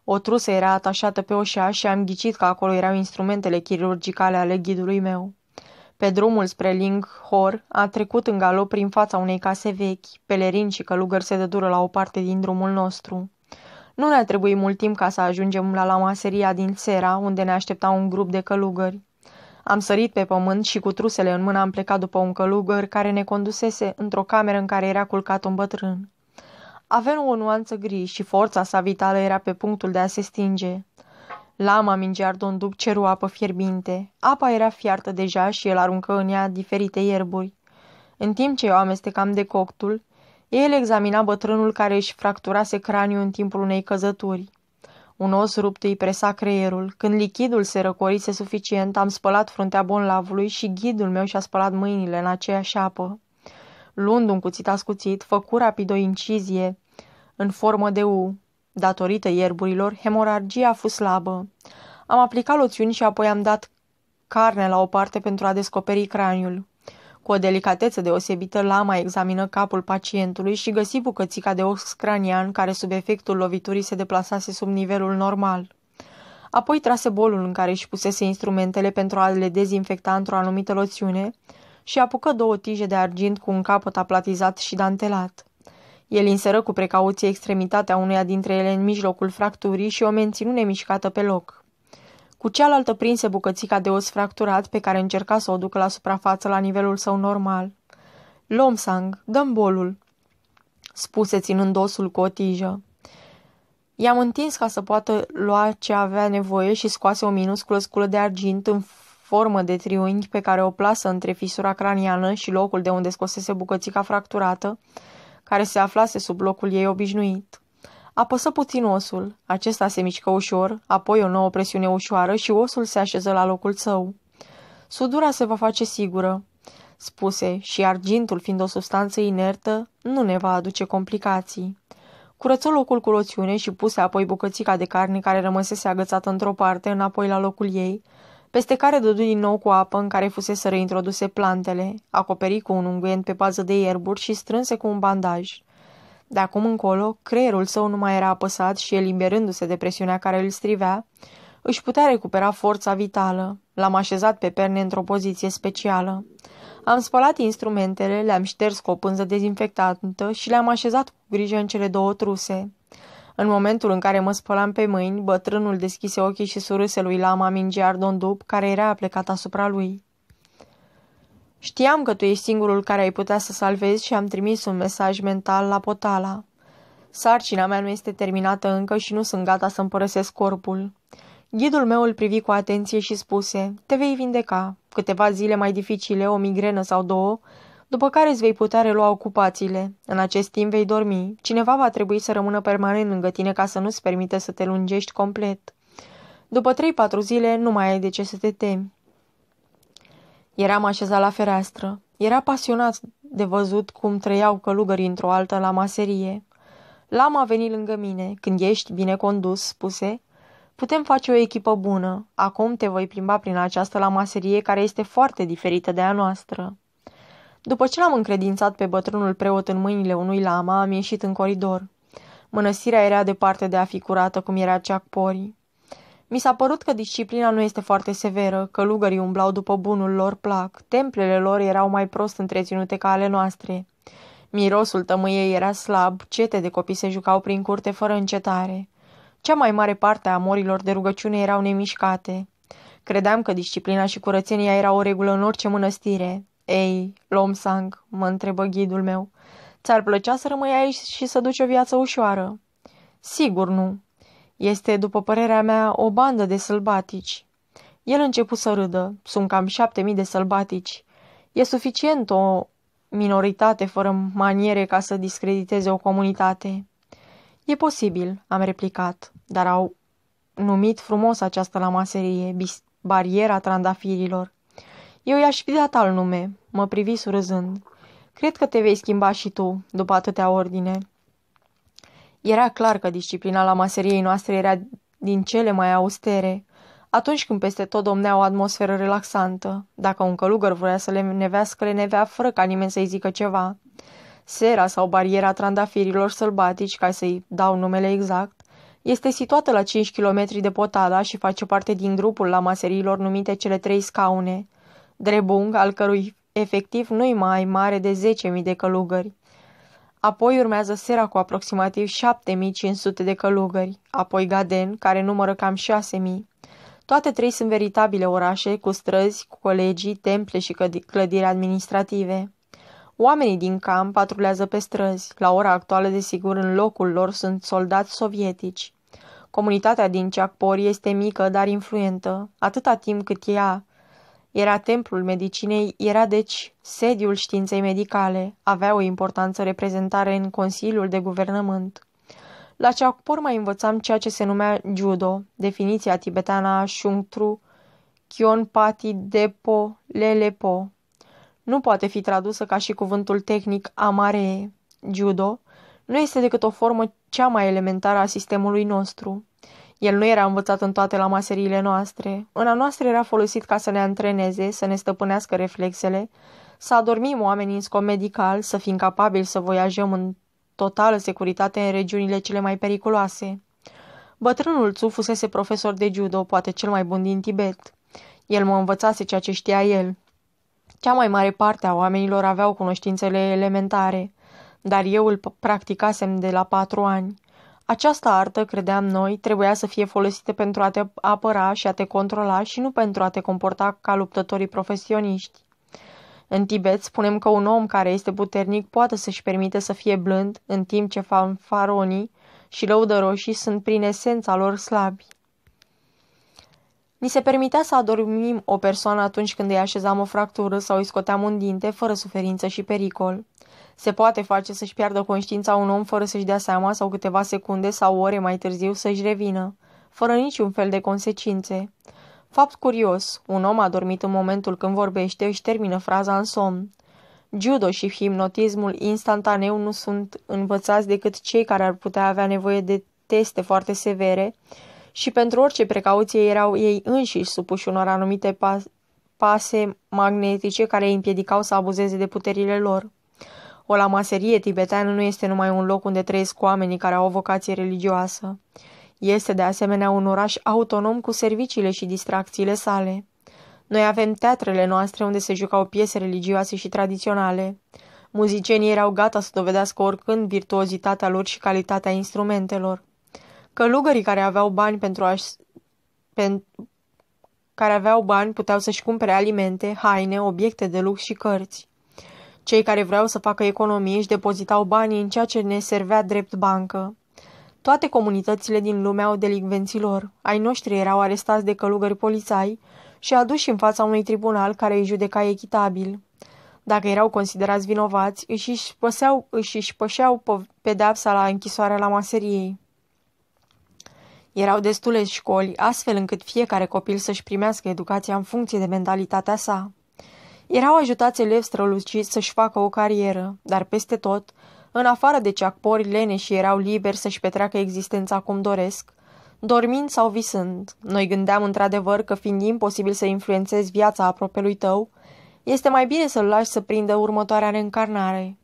O trusă era atașată pe oșa și am ghicit că acolo erau instrumentele chirurgicale ale ghidului meu. Pe drumul spre Linghor a trecut în galop prin fața unei case vechi. Pelerini și călugări se dădură la o parte din drumul nostru. Nu ne-a trebuit mult timp ca să ajungem la la maseria din Sera, unde ne aștepta un grup de călugări. Am sărit pe pământ și cu trusele în mână am plecat după un călugăr care ne condusese într-o cameră în care era culcat un bătrân. Avea o nuanță gri și forța sa vitală era pe punctul de a se stinge. Lama mingea duc ceru apă fierbinte. Apa era fiartă deja și el aruncă în ea diferite ierburi. În timp ce eu amestecam decoctul, el examina bătrânul care își fracturase craniul în timpul unei căzături. Un os rupt îi presa creierul. Când lichidul se răcorise suficient, am spălat fruntea bonlavului și ghidul meu și-a spălat mâinile în aceeași apă. Luând un cuțit ascuțit, făcu rapid o incizie în formă de U. Datorită ierburilor, hemorargia a fost slabă. Am aplicat loțiuni și apoi am dat carne la o parte pentru a descoperi craniul. Cu o delicatețe deosebită, lama examină capul pacientului și găsi bucățica de os cranian care sub efectul loviturii se deplasase sub nivelul normal. Apoi trase bolul în care își pusese instrumentele pentru a le dezinfecta într-o anumită loțiune și apucă două tije de argint cu un capăt aplatizat și dantelat. El inseră cu precauție extremitatea uneia dintre ele în mijlocul fracturii și o menținu nemișcată pe loc. Cu cealaltă prinse bucățica de os fracturat pe care încerca să o ducă la suprafață la nivelul său normal. Lomsang, dăm bolul, spuse ținând osul cu o tijă. I-am întins ca să poată lua ce avea nevoie și scoase o minusculă sculă de argint în formă de triunghi pe care o plasă între fisura craniană și locul de unde scosese bucățica fracturată, care se aflase sub locul ei obișnuit. Apăsă puțin osul, acesta se mișcă ușor, apoi o nouă presiune ușoară și osul se așeză la locul său. Sudura se va face sigură, spuse, și argintul, fiind o substanță inertă, nu ne va aduce complicații. Curăță locul cu loțiune și puse apoi bucățica de carne care rămăsese agățată într-o parte înapoi la locul ei, peste care dădu din nou cu apă în care fusese reintroduse plantele, acoperi cu un unguent pe bază de ierburi și strânse cu un bandaj. De acum încolo, creierul său nu mai era apăsat și, eliberându-se de presiunea care îl strivea, își putea recupera forța vitală. L-am așezat pe perne într-o poziție specială. Am spălat instrumentele, le-am șters cu o pânză dezinfectantă și le-am așezat cu grijă în cele două truse. În momentul în care mă spălam pe mâini, bătrânul deschise ochii și surâse lui Lama Mingiar Dondup, care era plecat asupra lui. Știam că tu ești singurul care ai putea să salvezi și am trimis un mesaj mental la Potala. Sarcina mea nu este terminată încă și nu sunt gata să-mi părăsesc corpul. Ghidul meu îl privi cu atenție și spuse, te vei vindeca, câteva zile mai dificile, o migrenă sau două, după care îți vei putea relua ocupațiile. În acest timp vei dormi. Cineva va trebui să rămână permanent lângă tine ca să nu-ți permite să te lungești complet. După trei-patru zile nu mai ai de ce să te temi. Eram așezat la fereastră. Era pasionat de văzut cum trăiau călugării într-o altă la maserie. Lama a venit lângă mine. Când ești bine condus, spuse, putem face o echipă bună. Acum te voi plimba prin această la maserie care este foarte diferită de a noastră. După ce l-am încredințat pe bătrânul preot în mâinile unui lama, am ieșit în coridor. Mănăstirea era departe de a fi curată cum era Ceacpori. Mi s-a părut că disciplina nu este foarte severă, că lugării umblau după bunul lor plac, templele lor erau mai prost întreținute ca ale noastre. Mirosul tămâiei era slab, cete de copii se jucau prin curte fără încetare. Cea mai mare parte a morilor de rugăciune erau nemișcate. Credeam că disciplina și curățenia era o regulă în orice mănăstire. Ei, Lomsang, mă întrebă ghidul meu, ți-ar plăcea să rămâi aici și să duci o viață ușoară? Sigur nu. Este, după părerea mea, o bandă de sălbatici. El început să râdă. Sunt cam șapte mii de sălbatici. E suficient o minoritate fără maniere ca să discrediteze o comunitate. E posibil, am replicat, dar au numit frumos această la maserie, bariera trandafirilor. Eu i-aș fi dat al nume, mă privi surâzând. Cred că te vei schimba și tu, după atâtea ordine. Era clar că disciplina la maseriei noastre era din cele mai austere, atunci când peste tot domnea o atmosferă relaxantă. Dacă un călugăr vrea să le nevească, le nevea fără ca nimeni să-i zică ceva. Sera sau bariera trandafirilor sălbatici, ca să-i dau numele exact, este situată la 5 km de Potada și face parte din grupul la maseriilor numite cele trei scaune, Drebung, al cărui efectiv nu-i mai mare de 10.000 de călugări. Apoi urmează Sera cu aproximativ 7500 de călugări, apoi Gaden, care numără cam 6000. Toate trei sunt veritabile orașe, cu străzi, cu colegii, temple și clădiri administrative. Oamenii din camp patrulează pe străzi. La ora actuală, desigur, în locul lor sunt soldați sovietici. Comunitatea din Ceacpori este mică, dar influentă. Atâta timp cât ea era templul medicinei, era deci sediul științei medicale, avea o importanță reprezentare în Consiliul de Guvernământ. La Ceacpor mai învățam ceea ce se numea judo, definiția tibetană a Shungtru, Kyon Pati Depo Lelepo. Nu poate fi tradusă ca și cuvântul tehnic amare. Judo nu este decât o formă cea mai elementară a sistemului nostru. El nu era învățat în toate la maseriile noastre. În a noastră era folosit ca să ne antreneze, să ne stăpânească reflexele, să adormim oamenii în scop medical, să fim capabili să voiajăm în totală securitate în regiunile cele mai periculoase. Bătrânul Tzu fusese profesor de judo, poate cel mai bun din Tibet. El mă învățase ceea ce știa el. Cea mai mare parte a oamenilor aveau cunoștințele elementare, dar eu îl practicasem de la patru ani. Această artă, credeam noi, trebuia să fie folosită pentru a te apăra și a te controla și nu pentru a te comporta ca luptătorii profesioniști. În Tibet spunem că un om care este puternic poate să-și permite să fie blând, în timp ce fanfaronii și lăudăroșii sunt prin esența lor slabi. Ni se permitea să adormim o persoană atunci când îi așezam o fractură sau îi scoteam un dinte, fără suferință și pericol. Se poate face să-și piardă conștiința un om fără să-și dea seama sau câteva secunde sau ore mai târziu să-și revină, fără niciun fel de consecințe. Fapt curios, un om adormit în momentul când vorbește își termină fraza în somn. Judo și hipnotismul instantaneu nu sunt învățați decât cei care ar putea avea nevoie de teste foarte severe și pentru orice precauție erau ei înșiși supuși unor anumite pas pase magnetice care îi împiedicau să abuzeze de puterile lor. O lamaserie tibeteană nu este numai un loc unde trăiesc oamenii care au o vocație religioasă. Este de asemenea un oraș autonom cu serviciile și distracțiile sale. Noi avem teatrele noastre unde se jucau piese religioase și tradiționale. Muzicienii erau gata să dovedească oricând virtuozitatea lor și calitatea instrumentelor. Călugării care aveau bani pentru a pen, care aveau bani puteau să-și cumpere alimente, haine, obiecte de lux și cărți. Cei care vreau să facă economii își depozitau banii în ceea ce ne servea drept bancă. Toate comunitățile din lume au delicvenților. Ai noștri erau arestați de călugări polițai și aduși în fața unui tribunal care îi judeca echitabil. Dacă erau considerați vinovați, își își, păseau, își își pășeau pedepsa la închisoarea la maseriei. Erau destule școli, astfel încât fiecare copil să-și primească educația în funcție de mentalitatea sa. Erau ajutați elevi străluciți să-și facă o carieră, dar peste tot, în afară de ceacpori lene și erau liberi să-și petreacă existența cum doresc, dormind sau visând. Noi gândeam într-adevăr că fiind imposibil să influențezi viața apropiului tău, este mai bine să-l lași să prindă următoarea reîncarnare.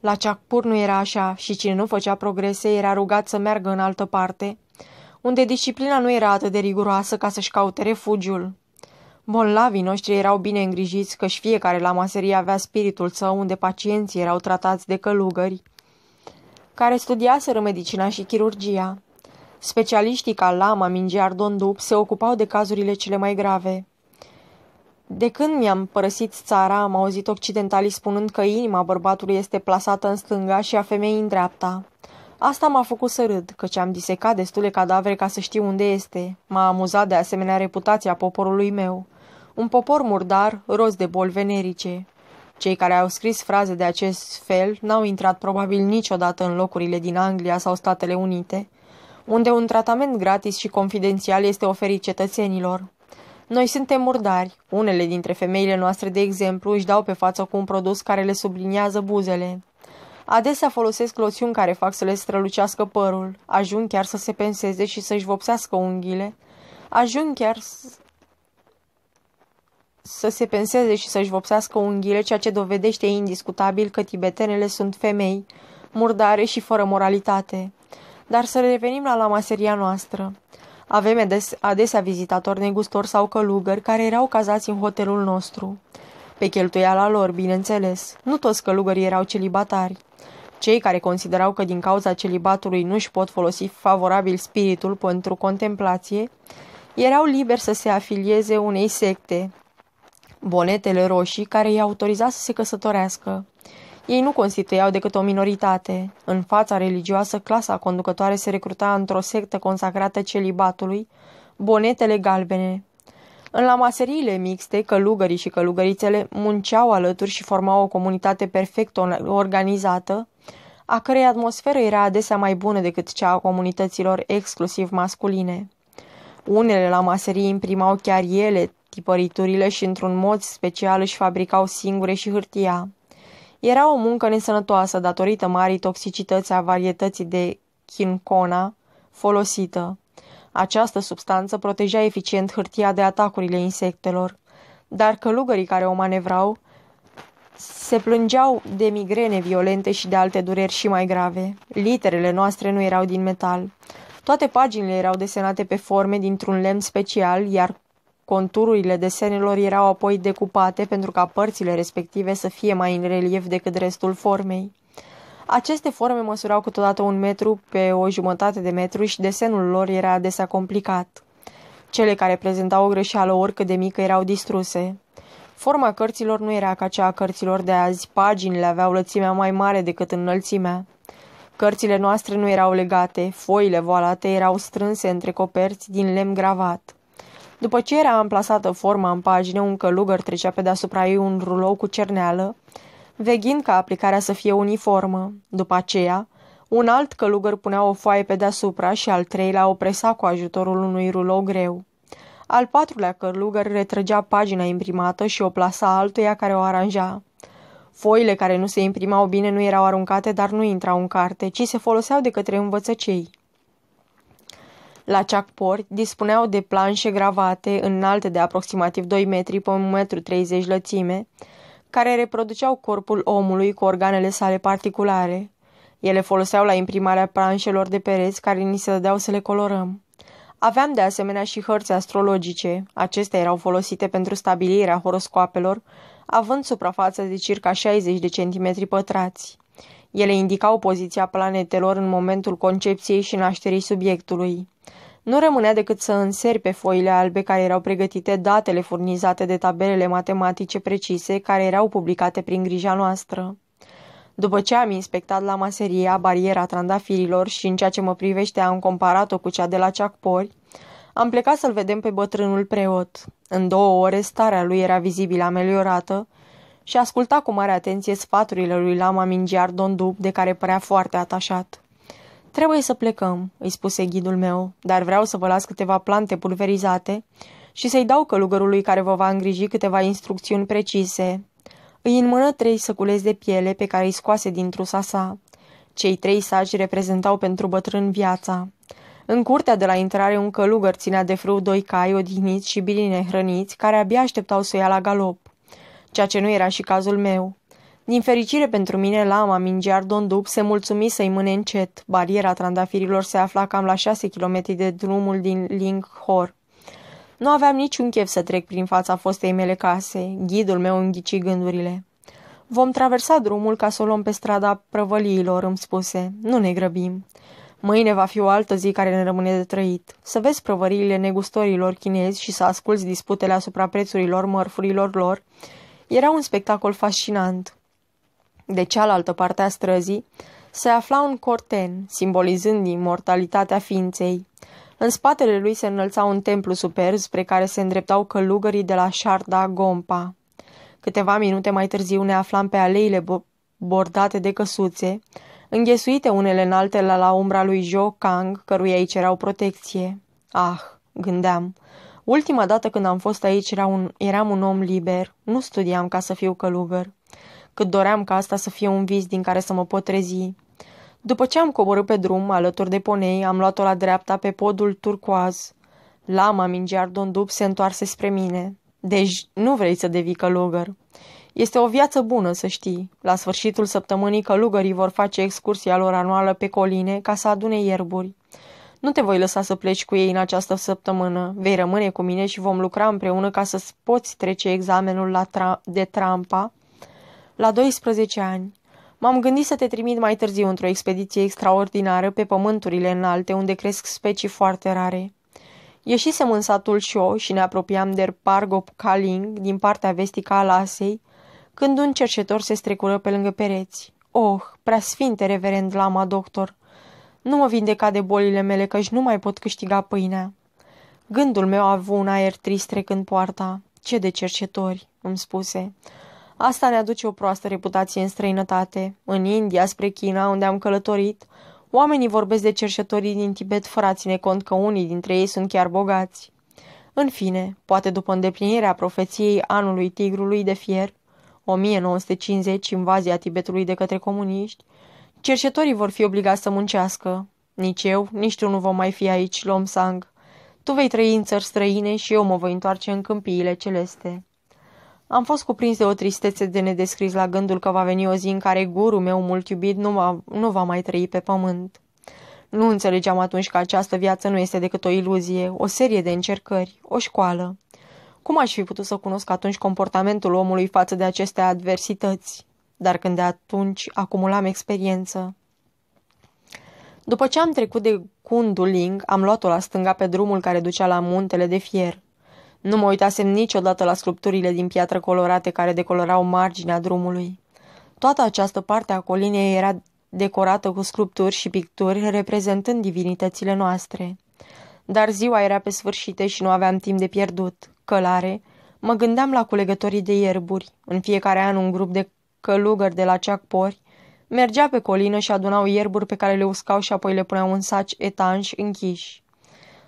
La ceacpur nu era așa și cine nu făcea progrese era rugat să meargă în altă parte, unde disciplina nu era atât de riguroasă ca să-și caute refugiul. Bolnavii noștri erau bine îngrijiți, căci fiecare la maserie avea spiritul său unde pacienții erau tratați de călugări, care studiaseră medicina și chirurgia. Specialiștii ca Lama, Mingear, Dondup se ocupau de cazurile cele mai grave. De când mi-am părăsit țara, am auzit occidentalii spunând că inima bărbatului este plasată în stânga și a femeii în dreapta. Asta m-a făcut să râd, căci am disecat destule cadavre ca să știu unde este. M-a amuzat de asemenea reputația poporului meu. Un popor murdar, roz de boli venerice. Cei care au scris fraze de acest fel n-au intrat probabil niciodată în locurile din Anglia sau Statele Unite, unde un tratament gratis și confidențial este oferit cetățenilor. Noi suntem murdari. Unele dintre femeile noastre, de exemplu, își dau pe față cu un produs care le subliniază buzele. Adesea folosesc loțiuni care fac să le strălucească părul, ajung chiar să se penseze și să-și vopsească unghiile, ajung chiar să se penseze și să-și vopsească unghiile, ceea ce dovedește indiscutabil că tibetenele sunt femei, murdare și fără moralitate. Dar să revenim la lamaseria noastră. Avem adesea vizitatori negustori sau călugări care erau cazați în hotelul nostru. Pe cheltuiala lor, bineînțeles. Nu toți călugării erau celibatari. Cei care considerau că din cauza celibatului nu își pot folosi favorabil spiritul pentru contemplație, erau liberi să se afilieze unei secte, bonetele roșii, care îi autoriza să se căsătorească. Ei nu constituiau decât o minoritate. În fața religioasă, clasa conducătoare se recruta într-o sectă consacrată celibatului, bonetele galbene. În la maseriile mixte, călugării și călugărițele munceau alături și formau o comunitate perfect organizată, a cărei atmosferă era adesea mai bună decât cea a comunităților exclusiv masculine. Unele la maserii imprimau chiar ele tipăriturile și într-un mod special își fabricau singure și hârtia. Era o muncă nesănătoasă datorită marii toxicități a varietății de chincona folosită. Această substanță proteja eficient hârtia de atacurile insectelor, dar călugării care o manevrau se plângeau de migrene violente și de alte dureri și mai grave. Literele noastre nu erau din metal. Toate paginile erau desenate pe forme dintr-un lemn special, iar contururile desenelor erau apoi decupate pentru ca părțile respective să fie mai în relief decât restul formei. Aceste forme măsurau câteodată un metru pe o jumătate de metru și desenul lor era adesea complicat. Cele care prezentau o greșeală oricât de mică erau distruse. Forma cărților nu era ca cea a cărților de azi, paginile aveau lățimea mai mare decât înălțimea. Cărțile noastre nu erau legate, foile voalate erau strânse între coperți din lemn gravat. După ce era amplasată forma în pagină, un călugăr trecea pe deasupra ei un rulou cu cerneală, veghind ca aplicarea să fie uniformă. După aceea, un alt călugăr punea o foaie pe deasupra și al treilea o presa cu ajutorul unui rulou greu. Al patrulea călugăr retrăgea pagina imprimată și o plasa altuia care o aranja. Foile care nu se imprimau bine nu erau aruncate, dar nu intrau în carte, ci se foloseau de către învățăcei. La ceacpori dispuneau de planșe gravate, înalte de aproximativ 2 metri pe 1,30 m lățime, care reproduceau corpul omului cu organele sale particulare. Ele foloseau la imprimarea planșelor de pereți care ni se dădeau să le colorăm. Aveam de asemenea și hărți astrologice. Acestea erau folosite pentru stabilirea horoscoapelor, având suprafață de circa 60 de centimetri pătrați. Ele indicau poziția planetelor în momentul concepției și nașterii subiectului. Nu rămânea decât să înseri pe foile albe care erau pregătite datele furnizate de tabelele matematice precise care erau publicate prin grija noastră. După ce am inspectat la maseria bariera trandafirilor și în ceea ce mă privește am comparat-o cu cea de la Ceacpori, am plecat să-l vedem pe bătrânul preot. În două ore starea lui era vizibil ameliorată și asculta cu mare atenție sfaturile lui Lama Mingiar Dondup, de care părea foarte atașat. Trebuie să plecăm," îi spuse ghidul meu, dar vreau să vă las câteva plante pulverizate și să-i dau călugărului care vă va îngriji câteva instrucțiuni precise. Îi înmână trei săculeți de piele pe care îi scoase din trusa sa. Cei trei saci reprezentau pentru bătrân viața. În curtea de la intrare un călugăr ținea de frâu doi cai odihniți și bine hrăniți, care abia așteptau să ia la galop. Ceea ce nu era și cazul meu. Din fericire pentru mine, lama Mingear Dondup se mulțumi să-i mâne încet. Bariera trandafirilor se afla cam la șase kilometri de drumul din Linghor. Nu aveam niciun chef să trec prin fața fostei mele case. Ghidul meu înghici gândurile. Vom traversa drumul ca să o luăm pe strada prăvăliilor, îmi spuse. Nu ne grăbim. Mâine va fi o altă zi care ne rămâne de trăit. Să vezi prăvăriile negustorilor chinezi și să asculți disputele asupra prețurilor mărfurilor lor era un spectacol fascinant. De cealaltă parte a străzii se afla un corten, simbolizând imortalitatea ființei. În spatele lui se înălța un templu superb spre care se îndreptau călugării de la Sharda Gompa. Câteva minute mai târziu ne aflam pe aleile bordate de căsuțe, înghesuite unele în altele la umbra lui Jo Kang, căruia îi cereau protecție. Ah, gândeam, ultima dată când am fost aici era un, eram un om liber, nu studiam ca să fiu călugăr. Cât doream ca asta să fie un vis din care să mă pot trezi. După ce am coborât pe drum, alături de ponei, am luat-o la dreapta pe podul turcoaz. Lama Mingear Dondup se întoarse spre mine. Deci nu vrei să devii călugăr. Este o viață bună, să știi. La sfârșitul săptămânii călugării vor face excursia lor anuală pe coline ca să adune ierburi. Nu te voi lăsa să pleci cu ei în această săptămână. Vei rămâne cu mine și vom lucra împreună ca să poți trece examenul la tra- de trampa la 12 ani. M-am gândit să te trimit mai târziu într-o expediție extraordinară pe pământurile înalte unde cresc specii foarte rare. Ieșisem în satul Șo și ne apropiam de Pargop Kaling din partea vestică a Lasei, când un cercetor se strecură pe lângă pereți. Oh, prea sfinte, reverend lama doctor! Nu mă vindeca de bolile mele, căci nu mai pot câștiga pâinea. Gândul meu a avut un aer trist trecând poarta. Ce de cercetori, îmi spuse. Asta ne aduce o proastă reputație în străinătate. În India, spre China, unde am călătorit, oamenii vorbesc de cercetorii din Tibet fără a ține cont că unii dintre ei sunt chiar bogați. În fine, poate după îndeplinirea profeției anului tigrului de fier, 1950, invazia Tibetului de către comuniști, cercetorii vor fi obligați să muncească. Nici eu, nici tu nu vom mai fi aici, Lomsang. Tu vei trăi în țări străine și eu mă voi întoarce în câmpiile celeste. Am fost cuprins de o tristețe de nedescris la gândul că va veni o zi în care gurul meu mult iubit nu va, nu va mai trăi pe pământ. Nu înțelegeam atunci că această viață nu este decât o iluzie, o serie de încercări, o școală. Cum aș fi putut să cunosc atunci comportamentul omului față de aceste adversități? Dar când de atunci acumulam experiență. După ce am trecut de Kunduling, am luat-o la stânga pe drumul care ducea la muntele de fier. Nu mă uitasem niciodată la sculpturile din piatră colorate care decolorau marginea drumului. Toată această parte a colinei era decorată cu sculpturi și picturi reprezentând divinitățile noastre. Dar ziua era pe sfârșite și nu aveam timp de pierdut. Călare, mă gândeam la culegătorii de ierburi. În fiecare an un grup de călugări de la Ceacpori mergea pe colină și adunau ierburi pe care le uscau și apoi le puneau în saci etanși închiși.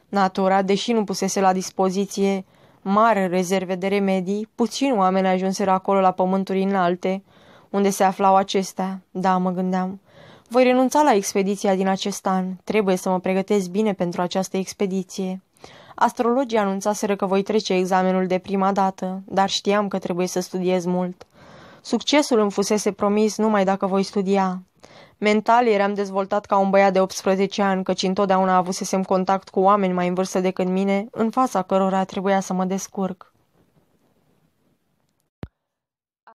Natura, deși nu pusese la dispoziție mare rezerve de remedii, puțini oameni ajunseră acolo la pământuri înalte, unde se aflau acestea. Da, mă gândeam. Voi renunța la expediția din acest an. Trebuie să mă pregătesc bine pentru această expediție. Astrologii anunțaseră că voi trece examenul de prima dată, dar știam că trebuie să studiez mult. Succesul îmi fusese promis numai dacă voi studia. Mental eram dezvoltat ca un băiat de 18 ani, căci întotdeauna avusesem contact cu oameni mai în vârstă decât mine, în fața cărora trebuia să mă descurc.